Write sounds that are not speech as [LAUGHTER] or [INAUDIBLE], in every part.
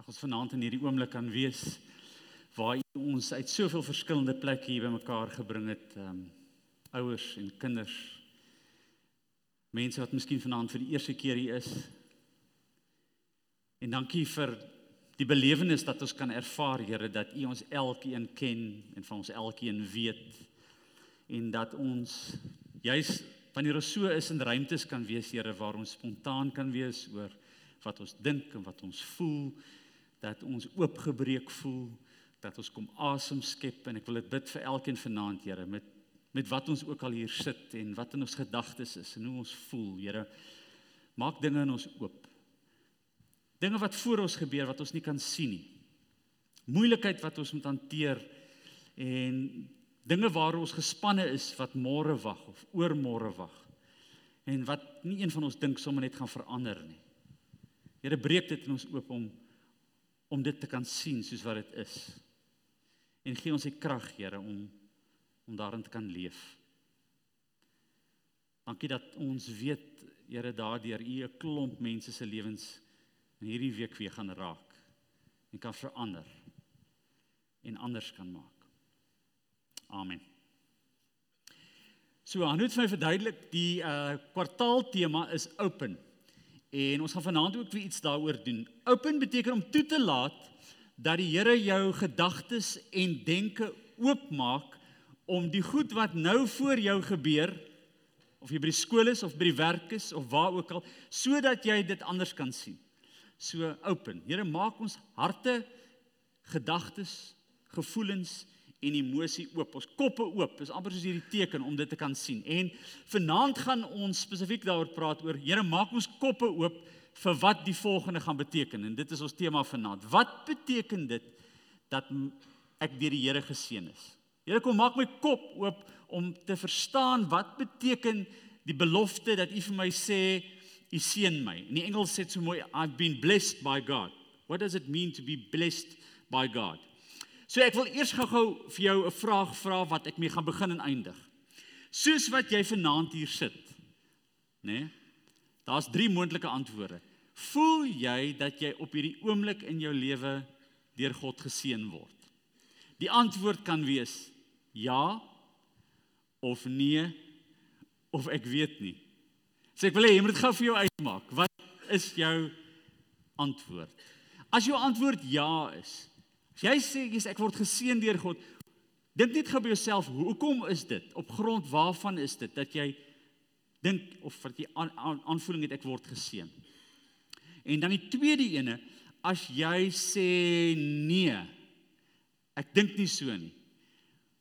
Ag ons vanaand in hierdie oomblik kan wees waar U ons uit soveel verskillende plekke hier bymekaar gebring het, ehm um, ouers en kinders. Mense wat miskien vanaand vir die eerste keer hier is. En dankie vir die belewenis dat ons kan ervaar, Here, dat U ons elkeen ken en van ons elkeen weet en dat ons juis wanneer ons so is in ruimtes kan wees, Here, waar ons spontaan kan wees oor wat ons dink en wat ons voel, dat ons oopgebreek voel, dat ons kom asem skep en ek wil dit bid vir elkeen vanaand, Here, met met wat ons ook al hier sit en wat in ons gedagtes is en hoe ons voel, Here. Maak dinge in ons oop. Dinge wat voor ons gebeur wat ons nie kan sien nie. Moeilikheid wat ons moet hanteer en dinge waar ons gespanne is wat môre wag of oormôre wag en wat nie een van ons dink sommer net gaan verander nie. Here breek dit in ons oop om om dit te kan sien soos wat dit is. En gee ons die krag, Here, om om daarin te kan leef. Dankie dat ons weet, Here, daardeur U 'n klomp mense se lewens in hierdie week weer gaan raak en kan verander en anders kan maak. Amen. So, aan het vir my verduidelik die uh kwartaaltema is open. En ons gaan vanaand ook weer iets daaroor doen. Open beteken om toe te laat dat die Here jou gedagtes en denke oopmaak om die goed wat nou voor jou gebeur of jy by die skool is of by die werk is of waar ook al sodat jy dit anders kan sien. So open. Here maak ons harte, gedagtes, gevoelens en emosie oop. Ons koppe oop. Dis amper soos hierdie teken om dit te kan sien. En vanaand gaan ons spesifiek daaroor praat oor Here maak ons koppe oop vir wat die volgende gaan beteken en dit is ons tema vanaand. Wat beteken dit dat ek deur die Here geseën is? Here kom maak my kop oop om te verstaan wat beteken die belofte dat U vir my sê U seën my. In die Engels sê dit so mooi I've been blessed by God. What does it mean to be blessed by God? So ek wil eers gou-gou vir jou 'n vraag vra wat ek mee gaan begin en eindig. Soos wat jy vanaand hier sit, né? Nee, Daar's drie moontlike antwoorde. Voel jy dat jy op hierdie oomblik in jou lewe deur God geseën word? Die antwoord kan wees ja of nee of ek weet nie. So ek wil hê jy moet dit gou vir jou uitmaak. Wat is jou antwoord? As jou antwoord ja is, As jy sê jy's ek word geseën deur God, dink net gou by jouself, hoekom is dit? Op grond waarvan is dit dat jy dink of wat jy aan, aan, aanvoeling het ek word geseën? En dan die tweede ene, as jy sê nee, ek dink nie so nie.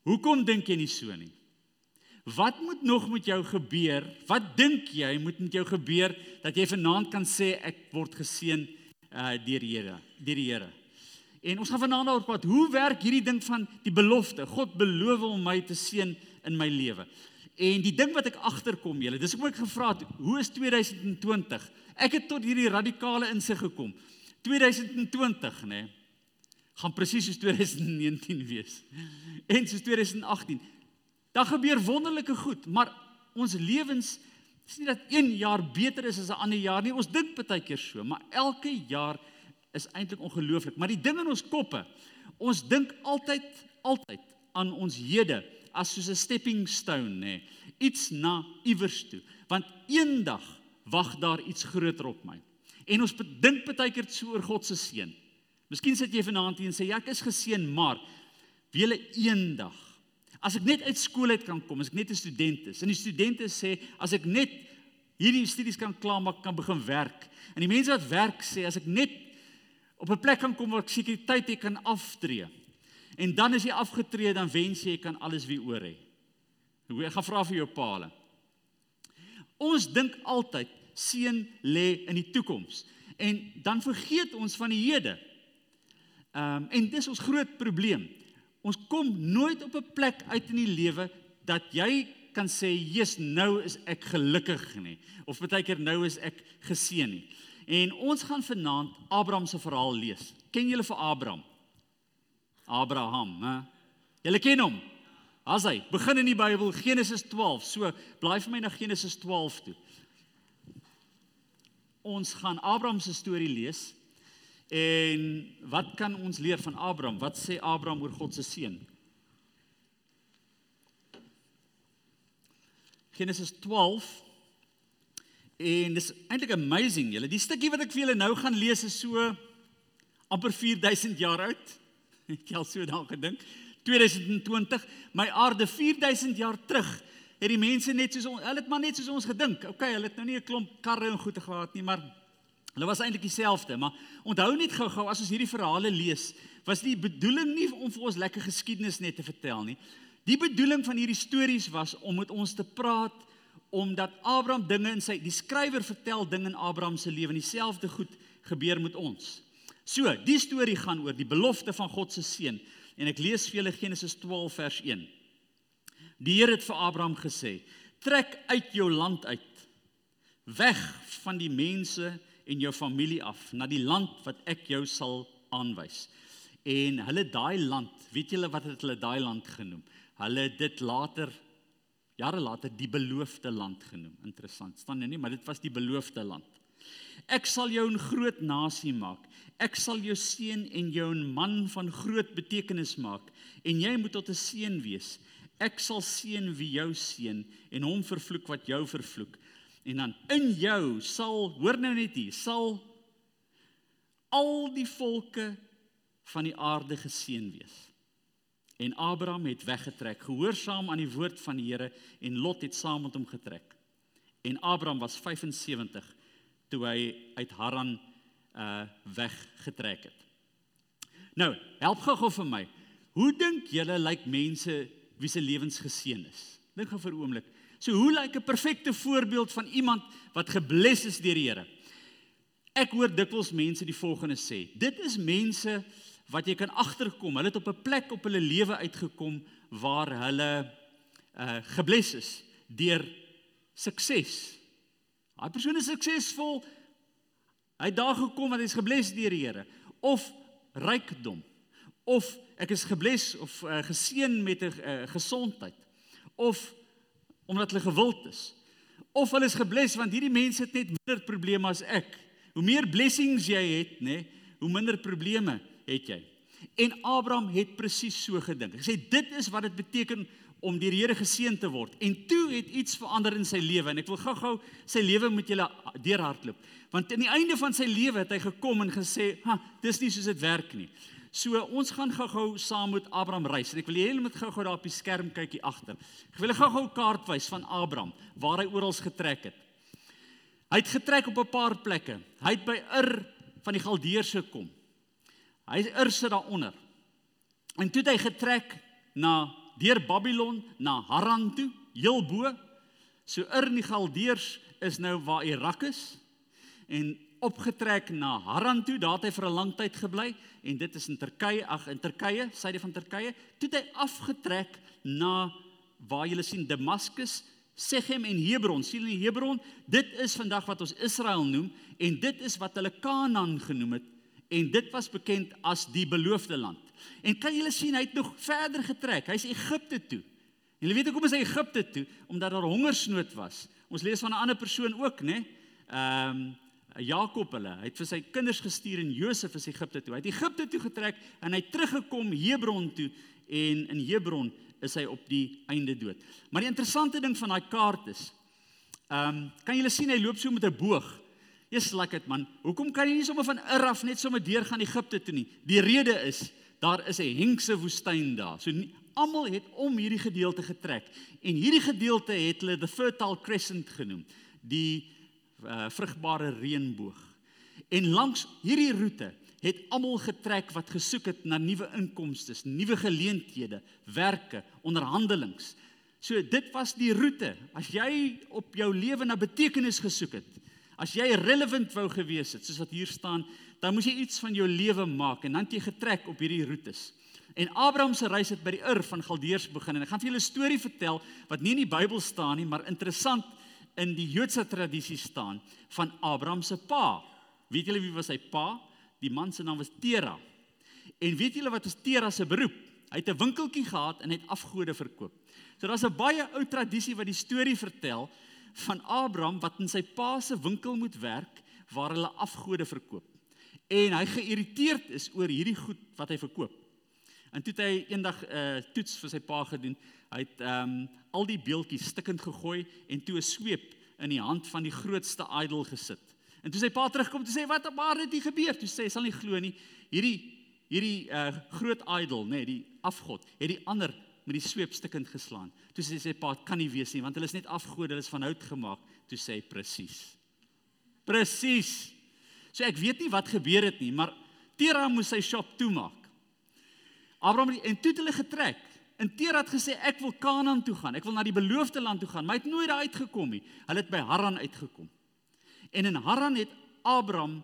Hoekom dink jy nie so nie? Wat moet nog met jou gebeur? Wat dink jy moet met jou gebeur dat jy vanaand kan sê ek word geseën uh deur Here, deur die Here? En ons gaan vanaand daaroor praat. Hoe werk hierdie ding van die belofte? God beloof om my te seën in my lewe. En die ding wat ek agterkom, julle, dis ek gevra het, hoe is 2020? Ek het tot hierdie radikale insig gekom. 2020, nê, nee, gaan presies soos 2019 wees. En soos 2018. Daar gebeur wonderlike goed, maar ons lewens is nie dat een jaar beter is as 'n ander jaar nie. Ons dink baie keer so, maar elke jaar is eintlik ongelooflik. Maar die ding in ons koppe, ons dink altyd altyd aan ons hede as soos 'n stepping stone nê, iets na iewers toe, want eendag wag daar iets groter op my. En ons dink baie keer so oor God se seën. Miskien sit jy vanaand hier en sê ja, ek is geseën, maar wiele eendag as ek net uit skool uit kan kom, as ek net 'n student is. En die studente sê as ek net hierdie studies kan klaarmaak, kan begin werk. En die mense wat werk sê as ek net op 'n plek kan kom waar ek sekuriteit het kan aftree. En dan as jy afgetree dan wens jy kan alles weer oor hê. Ek gaan vra vir jou paal. Ons dink altyd seën lê in die toekoms en dan vergeet ons van die hede. Ehm um, en dis ons groot probleem. Ons kom nooit op 'n plek uit in die lewe dat jy kan sê, "Jesus, nou is ek gelukkig nie." Of baie keer nou is ek geseën nie. En ons gaan vanaand Abraham se verhaal lees. Ken julle vir Abraham? Abraham, hè? Julle ken hom? As hy begin in die Bybel Genesis 12. So, blaai vir my na Genesis 12 toe. Ons gaan Abraham se storie lees En wat kan ons leer van Abraham? Wat sê Abraham oor God se seun? Genesis 12 En dis eintlik amazing, julle. Die stukkie wat ek vir julle nou gaan lees is so amper 4000 jaar oud. [LAUGHS] Ek het al so daaraan gedink. 2020, my aarde 4000 jaar terug het die mense net soos ons, hulle het maar net soos ons gedink. Okay, hulle het nou nie 'n klomp karre en goede gehad nie, maar hulle was eintlik dieselfde. Maar onthou net gou-gou as ons hierdie verhale lees, was die bedoeling nie om vir ons lekker geskiedenis net te vertel nie. Die bedoeling van hierdie stories was om met ons te praat omdat Abraham dinge in sy die skrywer vertel dinge in Abraham se lewe en dieselfde goed gebeur met ons. So, die storie gaan oor die belofte van God se seun en ek lees vir julle Genesis 12 vers 1. Die Here het vir Abraham gesê: "Trek uit jou land uit, weg van die mense en jou familie af na die land wat ek jou sal aanwys." En hulle daai land, weet julle wat het hulle daai land genoem? Hulle het dit later jare later die beloofde land genoem. Interessant. staan nie, maar dit was die beloofde land. Ek sal jou 'n groot nasie maak. Ek sal jou seën en jou 'n man van groot betekenis maak en jy moet tot 'n seën wees. Ek sal seën wie jou seën en hom vervloek wat jou vervloek. En dan in jou sal hoor nou net hier, sal al die volke van die aarde geseën wees. En Abraham het weggetrek, gehoorsaam aan die woord van die Here en Lot het saam met hom getrek. En Abraham was 75 toe hy uit Haran uh weggetrek het. Nou, help gou-gou vir my. Hoe dink julle lyk mense wie se lewens geseën is? Dink gou vir 'n oomblik. So hoe lyk 'n perfekte voorbeeld van iemand wat gebless is deur die Here? Ek hoor dikwels mense die volgende sê: Dit is mense wat jy kan agterkom. Hulle het op 'n plek op hulle lewe uitgekom waar hulle uh gebless is deur sukses. Daai persoon is suksesvol. Hy het daar gekom want hy's gebless deur die Here of rykdom of ek is gebless of uh, geseën met 'n uh, gesondheid of omdat hulle gewild is of hulle is gebless want hierdie mense het net minder probleme as ek. Hoe meer blessings jy het, nê, nee, hoe minder probleme het jy. En Abraham het presies so gedink. Hy sê dit is wat dit beteken om deur die Here geseën te word. En toe het iets verander in sy lewe en ek wil gou-gou sy lewe met julle deurhardloop. Want aan die einde van sy lewe het hy gekom en gesê, "Ha, dis nie soos dit werk nie." So ons gaan gou-gou saam met Abraham reis. En ek wil hê julle moet gou-gou daar op die skerm kyk hier agter. Ek wil gou-gou 'n kaart wys van Abraham waar hy oral getrek het. Hy het getrek op 'n paar plekke. Hy het by Ur van die Galdeërs gekom. Hy sit daaronder. En toe het hy getrek na deur Babylon na Haran toe, heel bo. So Ur in die Galdeërs is nou waar Irak is en opgetrek na Haran toe, daar het hy vir 'n lang tyd gebly en dit is in Turkye, ag in Turkye, syde van Turkye. Toe het hy afgetrek na waar jy sien Damaskus, Sechem en Hebron. Sien in Hebron, dit is vandag wat ons Israel noem en dit is wat hulle Kanaan genoem het en dit was bekend as die beloofde land. En kan julle sien hy het nog verder getrek. Hy's Egipte toe. Julle weet hoekom is hy Egipte toe? Omdat daar hongersnood was. Ons lees van 'n ander persoon ook, né? Ehm um, Jakob hulle. Hy het vir sy kinders gestuur en Josef is Egipte toe. Hy het Egipte toe getrek en hy teruggekom Hebron toe en in Hebron is hy op die einde dood. Maar die interessante ding van daai kaart is ehm um, kan julle sien hy loop so met 'n boog. Jy's like dit man. Hoekom kan jy nie sommer van Ur af net sommer deur gaan Egipte toe nie? Die rede is daar is 'n hengse woestyn daar. So almal het om hierdie gedeelte getrek en hierdie gedeelte het hulle the fertile crescent genoem, die uh, vrugbare reënboog. En langs hierdie roete het almal getrek wat gesoek het na nuwe inkomste, nuwe geleenthede, werke, onderhandelings. So dit was die roete. As jy op jou lewe na betekenis gesoek het, As jy relevant wou gewees het, soos wat hier staan, dan moes jy iets van jou lewe maak en dan het jy getrek op hierdie roetes. En Abraham se reis het by die Ur van Galdeërs begin en ek gaan vir julle 'n storie vertel wat nie in die Bybel staan nie, maar interessant in die Joodse tradisie staan van Abraham se pa. Weet julle wie was sy pa? Die man se naam was Tera. En weet julle wat was Tera se beroep? Hy het 'n winkeltjie gehad en het afgode verkoop. So daar's 'n baie ou tradisie wat die storie vertel van Abraham wat in sy pa se winkel moet werk waar hulle afgode verkoop. en hy geïrriteerd is oor hierdie goed wat hy verkoop. En toe het hy eendag 'n uh, toets vir sy pa gedoen. Hy het ehm um, al die beeltjies stikkend gegooi en toe 'n sweep in die hand van die grootste idol gesit. En toe sy pa terugkom te sê wat op aarde het hier gebeur? Toe sê hy sal nie glo nie. Hierdie hierdie uh, groot idol, nê, nee, die afgod, het die ander met die sweep stikkend geslaan. Toe sê sy pa, kan nie wees nie want hulle is net afgode, hulle is van hout gemaak. Toe sê hy presies. Presies. So ek weet nie wat gebeur het nie, maar Tera moes sy shop toemaak. Abraham en toe het hulle getrek. En Tera het gesê ek wil Kanaan toe gaan. Ek wil na die beloofde land toe gaan, maar hy het nooit daar uitgekom nie. Hulle het by Haran uitgekom. En in Haran het Abraham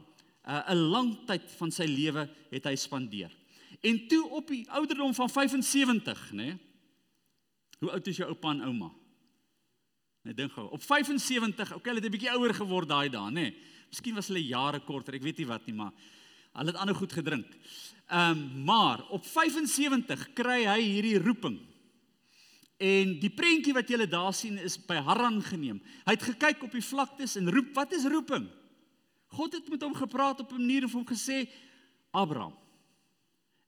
'n uh, lang tyd van sy lewe het hy spandeer. En toe op die ouderdom van 75, nê? Nee, hoe oud is jou oupa en ouma? Net dink gou. Op 75, okay, hulle het 'n bietjie ouer geword daai dae, nê? Nee. Miskien was hulle jare korter, ek weet nie wat nie, maar hulle het ander goed gedrink. Ehm, um, maar op 75 kry hy hierdie roeping. En die prentjie wat julle daar sien is by Haran geneem. Hy het gekyk op die vlaktes en roep, wat is roeping? God het met hom gepraat op 'n manier en hom gesê, Abraham,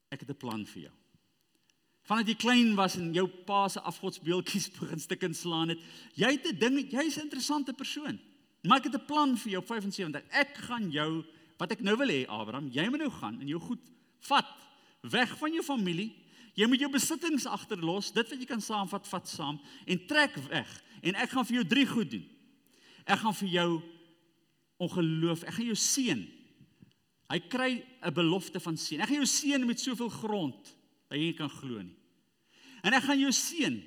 ek het 'n plan vir jou. Vandat jy klein was en jou pa se afgodsbeeldjies [LAUGHS] begin stukkend slaan het, jy het 'n ding, jy's 'n interessante persoon. Maar ek het 'n plan vir jou op 75. Ek gaan jou wat ek nou wil hê, Abraham, jy moet nou gaan en jou goed vat weg van jou familie Jy moet jou besittings agterlos, dit wat jy kan saamvat, vat saam en trek weg. En ek gaan vir jou drie goed doen. Ek gaan vir jou ongeloof, ek gaan jou seën. Hy kry 'n belofte van seën. Ek gaan jou seën met soveel grond dat jy nie kan glo nie. En ek gaan jou seën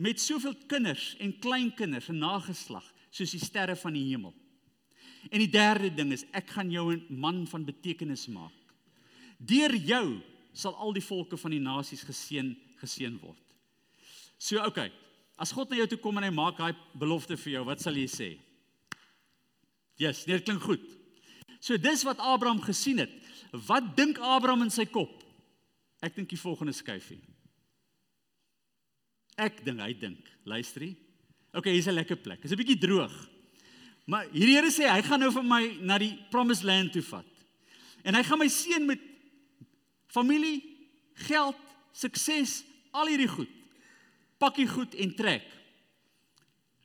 met soveel kinders en kleinkinders en nageslag soos die sterre van die hemel. En die derde ding is ek gaan jou 'n man van betekenis maak. Deur jou sal al die volke van die nasies geseën geseën word. So okay, as God na jou toe kom en hy maak daai belofte vir jou, wat sal jy sê? Ja, yes, dit klink goed. So dis wat Abraham gesien het. Wat dink Abraham in sy kop? Ek dink die volgende skyfie. Ek dink hy dink, luister hier. OK, hier's 'n lekker plek. Dit is 'n bietjie droog. Maar hierdie Here sê hy gaan nou vir my na die promised land toe vat. En hy gaan my seën met familie, geld, sukses, al hierdie goed. Pakkie goed en trek.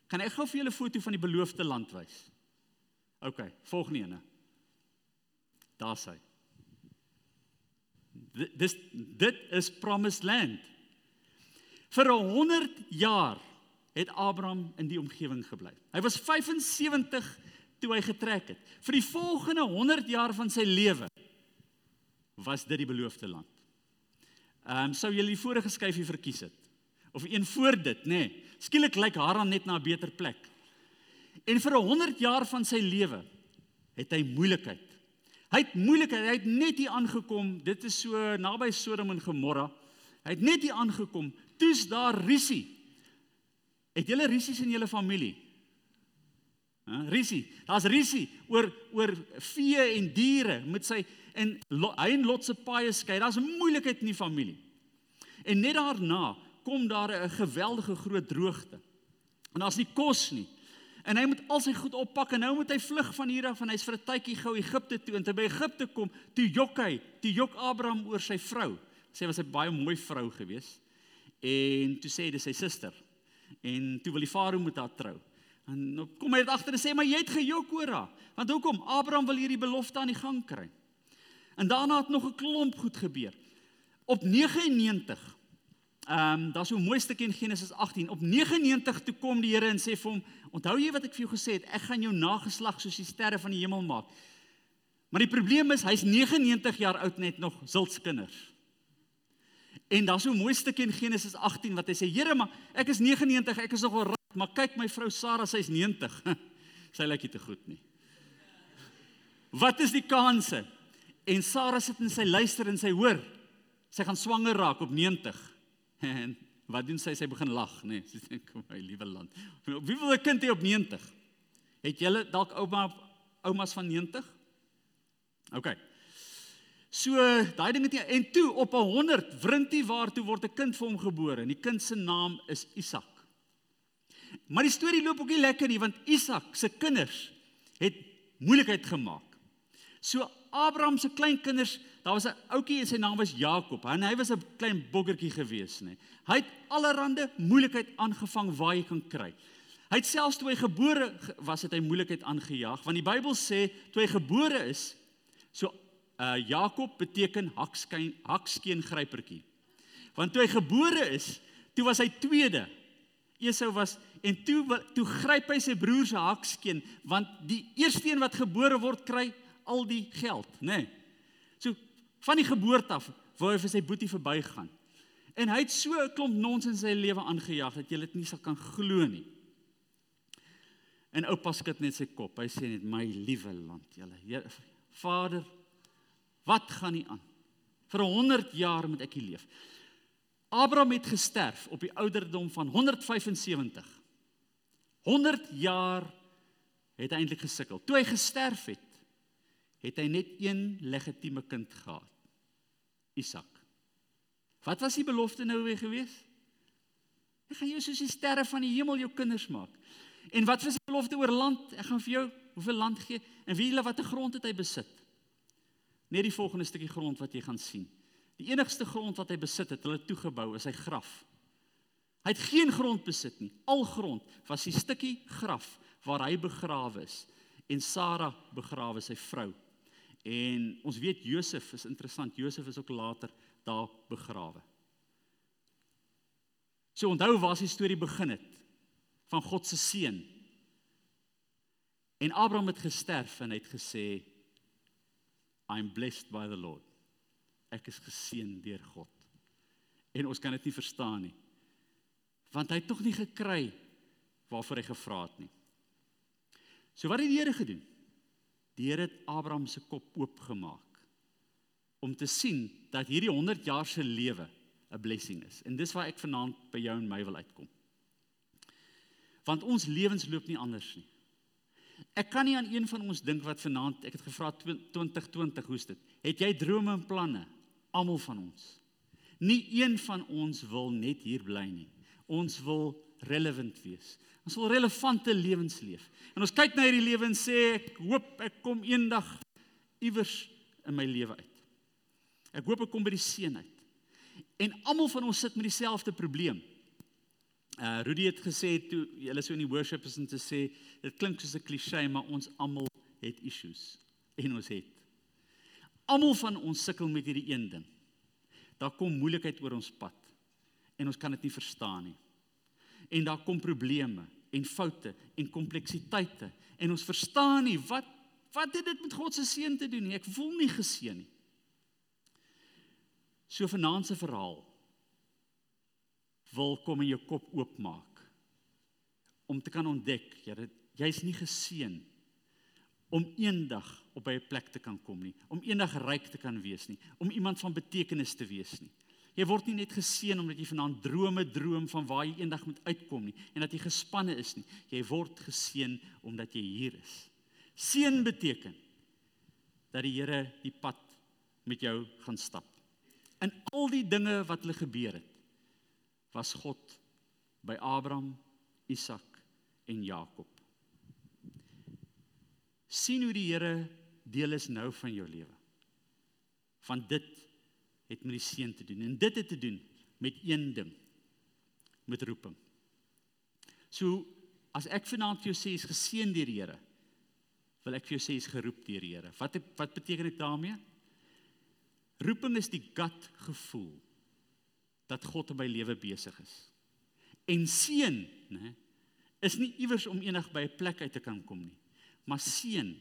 Kan ek gou vir julle 'n foto van die beloofde land wys? OK, volgende ene. Daar's hy. Dis dit is promised land. Vir 100 jaar het Abraham in die omgewing gebly. Hy was 75 toe hy getrek het. Vir die volgende 100 jaar van sy lewe was dit die beloofde land. Ehm um, sou jy die vorige skyfie verkies het of een voor dit, nê? Nee, skielik lyk Haran net na 'n beter plek. En vir 100 jaar van sy lewe het hy moeilikheid. Hy het moeilikheid, hy het net hier aangekom. Dit is so naby Sodom en Gomorra. Hy het net hier aangekom. Toe's daar risie. Het julle risies in julle familie? Hæ, risie. Daar's risie oor oor vee en diere met sy en hy en Lot se paaie skei. Daar's moeilikheid in die familie. En net daarna kom daar 'n geweldige groot droogte. En daar's nie kos nie. En hy moet al sy goed oppak en nou moet hy vlug van hier af en hy's vir 'n tydjie gou Egipte toe en toe by Egipte kom, toe jok hy, toe jok Abraham oor sy vrou. Sy was 'n baie mooi vrou gewees. En toe sê hy dis sy suster. En toe wil die farao met haar trou. En nou kom hy dit agter en sê maar jy het gejok oor haar. Want hoekom? Abraham wil hierdie belofte aan die gang kry. En daarna het nog 'n klomp goed gebeur. Op 99 Ehm um, daar's so 'n mooi stukkie in Genesis 18. Op 99 toe kom die Here en sê vir hom: "Onthou jy wat ek vir jou gesê het? Ek gaan jou nageslag soos die sterre van die hemel maak." Maar die probleem is hy's 99 jaar oud net nog sulks kinders. En daar's so 'n mooi stukkie in Genesis 18 wat hy sê: "Here, maar ek is 99, ek is nog wel reg, maar kyk my vrou Sara, sy's 90." [LAUGHS] sy lyk nie te goed nie. Wat is die kanse? En Sara sit en sy luister en sy hoor. Sy gaan swanger raak op 90. En wat doen sy? Sy begin lag, nê. Nee. Sy dink, "My liewe land. Wie wil 'n kind hê op 90? Het julle dalk ouma oumas van 90? OK. So, daai ding het jy en toe op 100 wrintie waartoe word 'n kind vir hom gebore en die kind se naam is Isak. Maar die storie loop ook nie lekker nie want Isak se kinders het moeilikheid gemaak. So Abraham se kleinkinders, daar was 'n ouetjie en sy naam was Jakob. En hy was 'n klein boggertjie gewees, nê. Hy het allerlei moeilikheid aangevang waar jy kan kry. Hy het selfs toe hy gebore was, het hy moeilikheid aangejaag, want die Bybel sê toe hy gebore is, so uh Jakob beteken hakskyn hakskeen grypertjie. Want toe hy gebore is, toe was hy tweede. Esau was en toe toe gryp hy sy broer se hakskeen want die eerste een wat gebore word kry al die geld, nê. Nee. So van die geboorte af wou hy vir sy boetie verbygaan. En hy het so 'n klomp nonsens in sy lewe aangejaag dat jy dit nie sal kan glo nie. En oupa skud net sy kop. Hy sê net my liewe land, julle. Vader, wat gaan nie aan? Vir 100 jaar moet ek hier leef. Abraham het gesterf op die ouderdom van 175. 100 jaar het hy eintlik gesukkel. Toe hy gesterf het, het hy net een legitieme kind gehad. Isak. Wat was die belofte nou weer gewees? Ek gaan jou soos die sterre van die hemel jou kinders maak. En wat was die belofte oor land? Ek gaan vir jou hoeveel land gee en wie hulle watter grond het hy besit? Net die volgende stukkie grond wat jy gaan sien. Die enigste grond wat hy besit het, hulle toegebou, is sy graf. Hy het geen grond besit nie. Al grond was die stukkie graf waar hy begrawe is en Sara begrawe sy vrou. En ons weet Josef is interessant. Josef is ook later daar begrawe. So onthou waar die storie begin het van God se seun. En Abraham het gesterf en hy het gesê I'm blessed by the Lord ek is geseën deur God. En ons kan dit nie verstaan nie. Want hy het tog nie gekry waarvoor hy gevra het nie. So wat het die Here gedoen? Die Here het Abraham se kop oopgemaak om te sien dat hierdie 100 jaar se lewe 'n blessing is. En dis waar ek vanaand by jou en my wil uitkom. Want ons lewens loop nie anders nie. Ek kan nie aan een van ons dink wat vanaand, ek het gevra 2020, hoe's dit? Het jy drome en planne? almal van ons. Nie een van ons wil net hier bly nie. Ons wil relevant wees. Ons wil relevante lewens leef. En ons kyk na hierdie lewe en sê ek hoop ek kom eendag iewers in my lewe uit. Ek hoop ek kom by die seën uit. En almal van ons sit met dieselfde probleem. Uh Rudy het gesê toe julle so in die worship is om te sê dit klink soos 'n klise maar ons almal het issues en ons het Almal van ons sukkel met hierdie een ding. Daar kom moeilikheid oor ons pad en ons kan dit nie verstaan nie. En daar kom probleme en foute en kompleksiteite en ons verstaan nie wat wat het dit met God se seën te doen nie. Ek voel nie geseën nie. So vanaand se verhaal wil kom in jou kop oopmaak om te kan ontdek, Here, jy's nie geseën om eendag op 'n plek te kan kom nie, om eendag ryk te kan wees nie, om iemand van betekenis te wees nie. Jy word nie net geseën omdat jy vanaand drome droom van waar jy eendag moet uitkom nie en dat jy gespanne is nie. Jy word geseën omdat jy hier is. Seën beteken dat die Here die pad met jou gaan stap. In al die dinge wat hulle gebeur het, was God by Abraham, Isak en Jakob sien hoe die Here deel is nou van jou lewe. Van dit het met die seën te doen en dit het te doen met een ding met roeping. So as ek vanaand vir jou sê is geseën deur die Here, wil ek vir jou sê is geroep deur die Here. Wat wat beteken dit daarmee? Roeping is die gut gevoel dat God in my lewe besig is. En seën, né, is nie iewers om enig by 'n plek uit te kan kom nie. Maar seën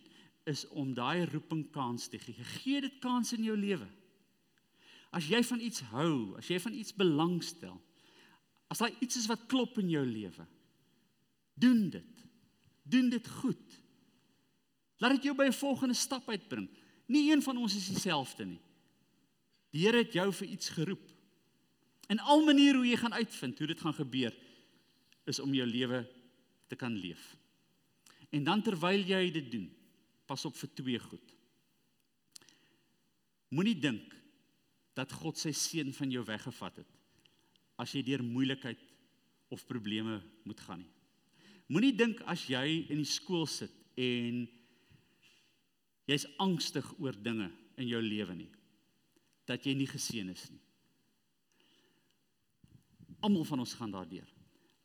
is om daai roeping kans te gee. Gee dit kans in jou lewe. As jy van iets hou, as jy van iets belangstel, as daar iets is wat klop in jou lewe, doen dit. Doen dit goed. Laat dit jou by 'n volgende stap uitbring. Nie een van ons is dieselfde nie. Die Here het jou vir iets geroep. En al maniere hoe jy gaan uitvind hoe dit gaan gebeur is om jou lewe te kan leef. En dan terwyl jy dit doen, pas op vir twee goed. Moenie dink dat God sy seën van jou weggevat het as jy deur moeilikheid of probleme moet gaan nie. Moenie dink as jy in die skool sit en jy's angstig oor dinge in jou lewe nie. Dat jy nie geseën is nie. Almal van ons gaan daardeur.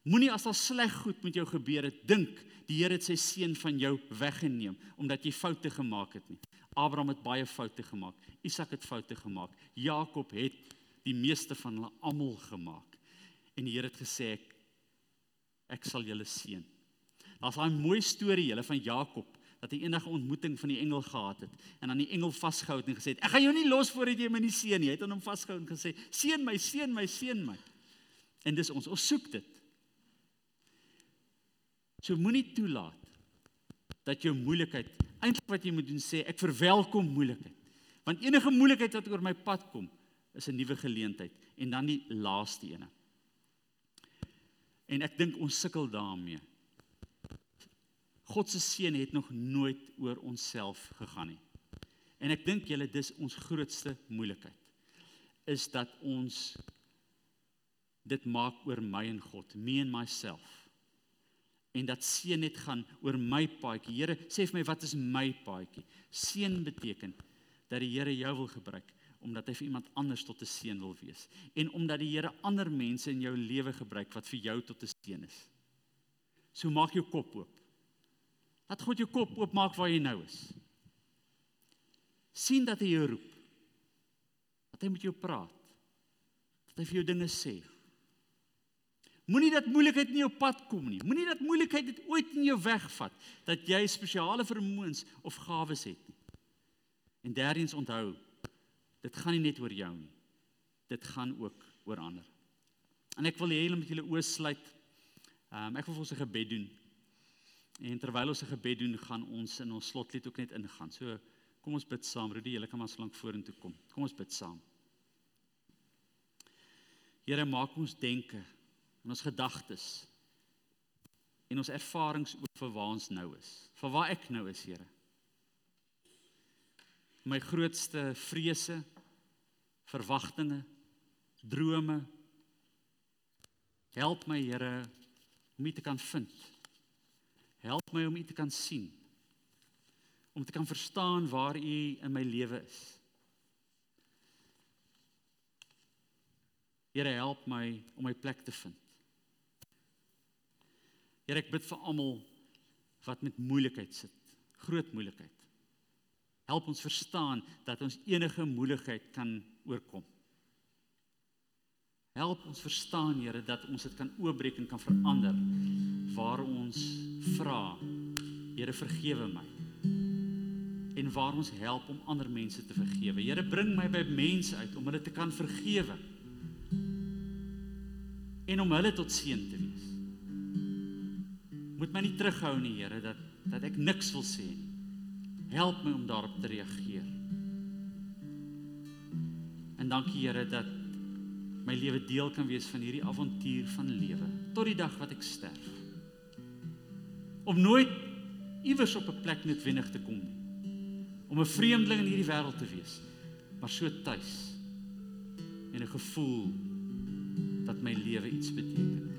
Moenie as daar sleg goed met jou gebeur het, dink die Here het sy seën van jou weggeneem omdat jy foute gemaak het nie. Abraham het baie foute gemaak. Isak het foute gemaak. Jakob het die meeste van hulle almal gemaak. En die Here het gesê ek ek sal julle seën. Daar's 'n mooi storie julle van Jakob dat hy eendag 'n ontmoeting van die engel gehad het en aan die engel vasgehou het en gesê het ek gaan jou nie los voordat jy my nie seën nie. Hy het aan hom vasgehou en gesê seën my, seën my, seën my. En dis ons, ons soek dit. So moenie toelaat dat jou moeilikheid eintlik wat jy moet doen sê ek verwelkom moeilikheid. Want enige moeilikheid wat oor my pad kom is 'n nuwe geleentheid en dan die laaste ene. En ek dink ons sukkel daarmee. God se seën het nog nooit oor onsself gegaan nie. En ek dink julle dis ons grootste moeilikheid is dat ons dit maak oor my en God, me and myself en dat seën net gaan oor my paadjie. Here, sê vir my wat is my paadjie? Seën beteken dat die Here jou wil gebruik omdat hy vir iemand anders tot 'n seën wil wees en omdat die Here ander mense in jou lewe gebruik wat vir jou tot 'n seën is. So maak jou kop oop. Laat God jou kop oop maak waar jy nou is. sien dat hy jou roep. Dat hy met jou praat. Dat hy vir jou dinge sê. Moenie dat moeilikheid in jou pad kom nie. Moenie dat moeilikheid dit ooit in jou wegvat dat jy spesiale vermoëns of gawes het nie. En derdiens onthou, dit gaan nie net oor jou nie. Dit gaan ook oor ander. En ek wil hê julle moet julle oë sluit. Ehm um, ek wil vir ons 'n gebed doen. En terwyl ons 'n gebed doen, gaan ons in ons slotlied ook net ingaan. So kom ons bid saam. Rudy, julle kan maar so lank vorentoe kom. Kom ons bid saam. Here, maak ons denke in ons gedagtes en ons ervarings oor vir waar ons nou is. Vir waar ek nou is, Here. My grootste vrese, verwagtinge, drome. Help my, Here, om U te kan vind. Help my om U te kan sien. Om te kan verstaan waar U in my lewe is. Here help my om my plek te vind. Here ek bid vir almal wat met moeilikheid sit, groot moeilikheid. Help ons verstaan dat ons enige moeilikheid kan oorkom. Help ons verstaan Here dat ons dit kan oopbreek en kan verander waar ons vra Here vergewe my. En waar ons help om ander mense te vergewe. Here bring my by mense uit om hulle te kan vergewe. En om hulle tot seën te wees moet my nie terughou nie, Here, dat dat ek niks wil sê nie. Help my om daarop te reageer. En dankie Here dat my lewe deel kan wees van hierdie avontuur van lewe tot die dag wat ek sterf. Om nooit iewers op 'n plek noodwendig te kom nie. Om 'n vreemdeling in hierdie wêreld te wees, maar so tuis en 'n gevoel dat my lewe iets beteken.